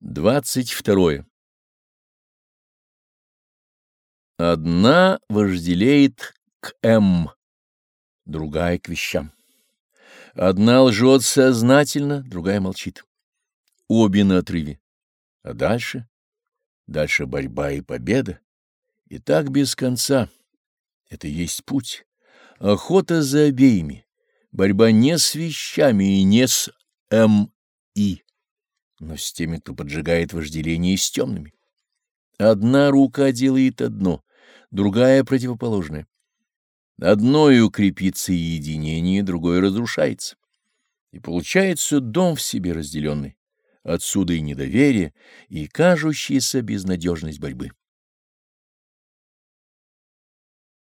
двадцать второе. Одна вожделеет к М, другая к вещам. Одна лжет сознательно, другая молчит. Обе на отрыве. А дальше? Дальше борьба и победа. И так без конца. Это есть путь. Охота за обеими. Борьба не с вещами и не с М и но с теми, кто поджигает вожделение с темными. Одна рука делает одно, другая — противоположное. Одной укрепится единение, другое разрушается. И получается дом в себе разделенный. Отсюда и недоверие, и кажущаяся безнадежность борьбы.